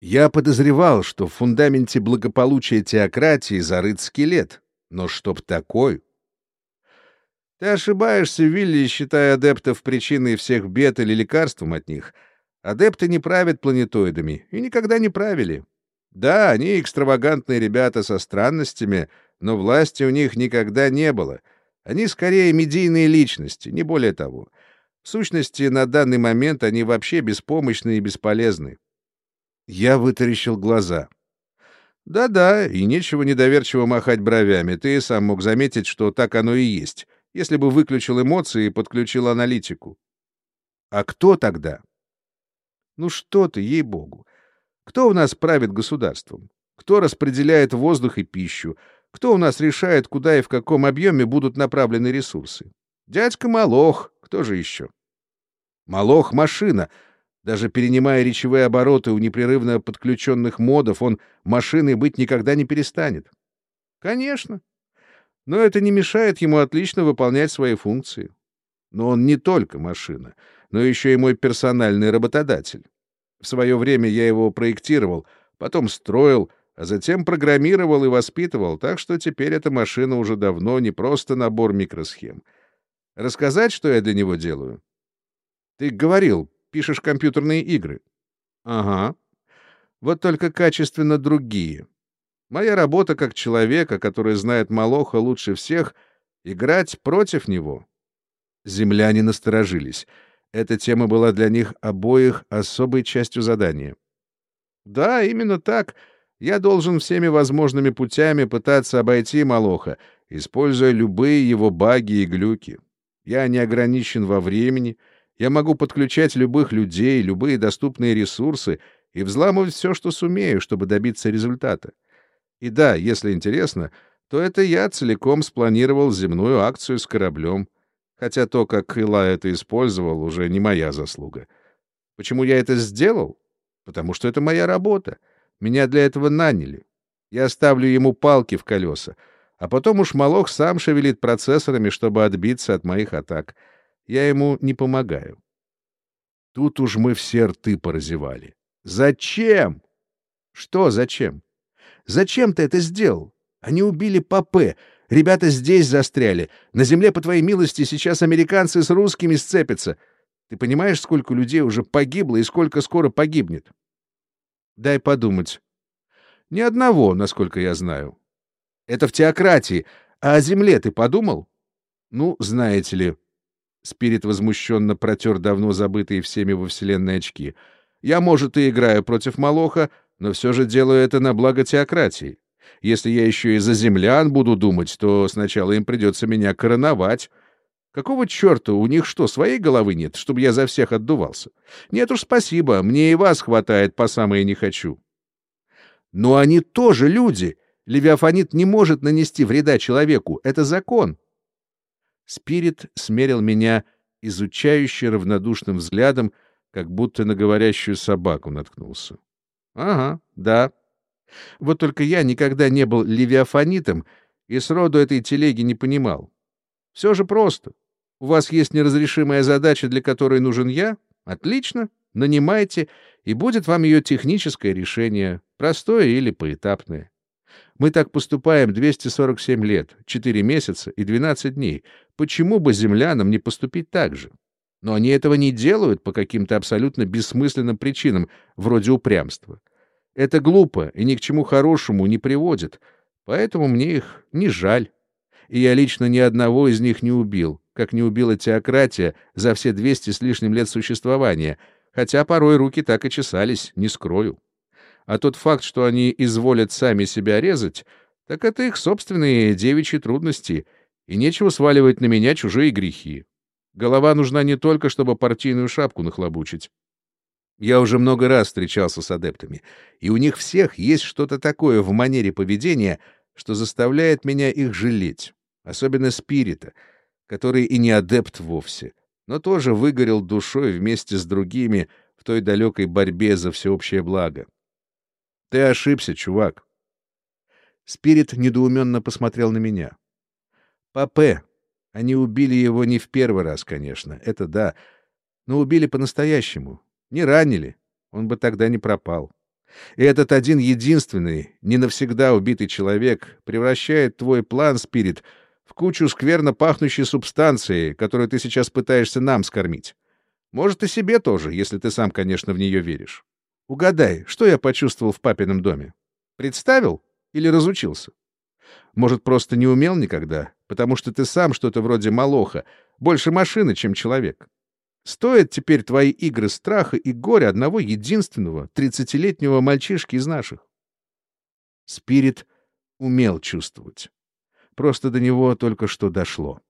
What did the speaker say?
Я подозревал, что в фундаменте благополучия теократии зарыт скелет, но чтоб такой... Ты ошибаешься, Вилли, считая адептов причиной всех бед или лекарством от них. Адепты не правят планетоидами и никогда не правили. Да, они экстравагантные ребята со странностями, но власти у них никогда не было. Они скорее медийные личности, не более того. В сущности, на данный момент они вообще беспомощны и бесполезны. Я вытаращил глаза. Да-да, и нечего недоверчиво махать бровями. Ты сам мог заметить, что так оно и есть если бы выключил эмоции и подключил аналитику. А кто тогда? Ну что ты, ей-богу. Кто у нас правит государством? Кто распределяет воздух и пищу? Кто у нас решает, куда и в каком объеме будут направлены ресурсы? Дядька Малох. Кто же еще? Малох — машина. Даже перенимая речевые обороты у непрерывно подключенных модов, он машиной быть никогда не перестанет. Конечно. Но это не мешает ему отлично выполнять свои функции. Но он не только машина, но еще и мой персональный работодатель. В свое время я его проектировал, потом строил, а затем программировал и воспитывал, так что теперь эта машина уже давно не просто набор микросхем. Рассказать, что я для него делаю? Ты говорил, пишешь компьютерные игры. Ага. Вот только качественно другие. Моя работа как человека, который знает Малоха лучше всех, играть против него. Земляне насторожились. Эта тема была для них обоих особой частью задания. Да, именно так. Я должен всеми возможными путями пытаться обойти Малоха, используя любые его баги и глюки. Я не ограничен во времени, я могу подключать любых людей, любые доступные ресурсы и взламывать все, что сумею, чтобы добиться результата. И да, если интересно, то это я целиком спланировал земную акцию с кораблем, хотя то, как Ила это использовал, уже не моя заслуга. Почему я это сделал? Потому что это моя работа. Меня для этого наняли. Я ставлю ему палки в колеса, а потом уж Малох сам шевелит процессорами, чтобы отбиться от моих атак. Я ему не помогаю. Тут уж мы все рты поразевали. Зачем? Что зачем? Зачем ты это сделал? Они убили Папе. Ребята здесь застряли. На земле, по твоей милости, сейчас американцы с русскими сцепятся. Ты понимаешь, сколько людей уже погибло и сколько скоро погибнет? Дай подумать. Ни одного, насколько я знаю. Это в теократии. А о земле ты подумал? Ну, знаете ли. Спирит возмущенно протер давно забытые всеми во Вселенной очки. Я, может, и играю против Молоха, но все же делаю это на благо теократии. Если я еще и за землян буду думать, то сначала им придется меня короновать. Какого черта, у них что, своей головы нет, чтобы я за всех отдувался? Нет уж, спасибо, мне и вас хватает по самое не хочу. Но они тоже люди. Левиафанит не может нанести вреда человеку. Это закон. Спирит смерил меня изучающе равнодушным взглядом, как будто на говорящую собаку наткнулся. Ага, да. Вот только я никогда не был левиафанитом и сроду этой телеги не понимал. Все же просто. У вас есть неразрешимая задача, для которой нужен я? Отлично, нанимайте, и будет вам ее техническое решение, простое или поэтапное. Мы так поступаем 247 лет, 4 месяца и 12 дней. Почему бы землянам не поступить так же? Но они этого не делают по каким-то абсолютно бессмысленным причинам, вроде упрямства. Это глупо и ни к чему хорошему не приводит, поэтому мне их не жаль. И я лично ни одного из них не убил, как не убила теократия за все 200 с лишним лет существования, хотя порой руки так и чесались, не скрою. А тот факт, что они изволят сами себя резать, так это их собственные девичьи трудности, и нечего сваливать на меня чужие грехи. Голова нужна не только, чтобы партийную шапку нахлобучить. Я уже много раз встречался с адептами, и у них всех есть что-то такое в манере поведения, что заставляет меня их жалеть, особенно Спирита, который и не адепт вовсе, но тоже выгорел душой вместе с другими в той далекой борьбе за всеобщее благо. Ты ошибся, чувак. Спирит недоуменно посмотрел на меня. Папе, они убили его не в первый раз, конечно, это да, но убили по-настоящему. Не ранили, он бы тогда не пропал. И этот один единственный, не навсегда убитый человек превращает твой план, Спирит, в кучу скверно пахнущей субстанции, которую ты сейчас пытаешься нам скормить. Может, и себе тоже, если ты сам, конечно, в нее веришь. Угадай, что я почувствовал в папином доме? Представил или разучился? Может, просто не умел никогда, потому что ты сам что-то вроде молоха, больше машины, чем человек. Стоят теперь твои игры страха и горя одного единственного тридцатилетнего мальчишки из наших. Спирит умел чувствовать. Просто до него только что дошло.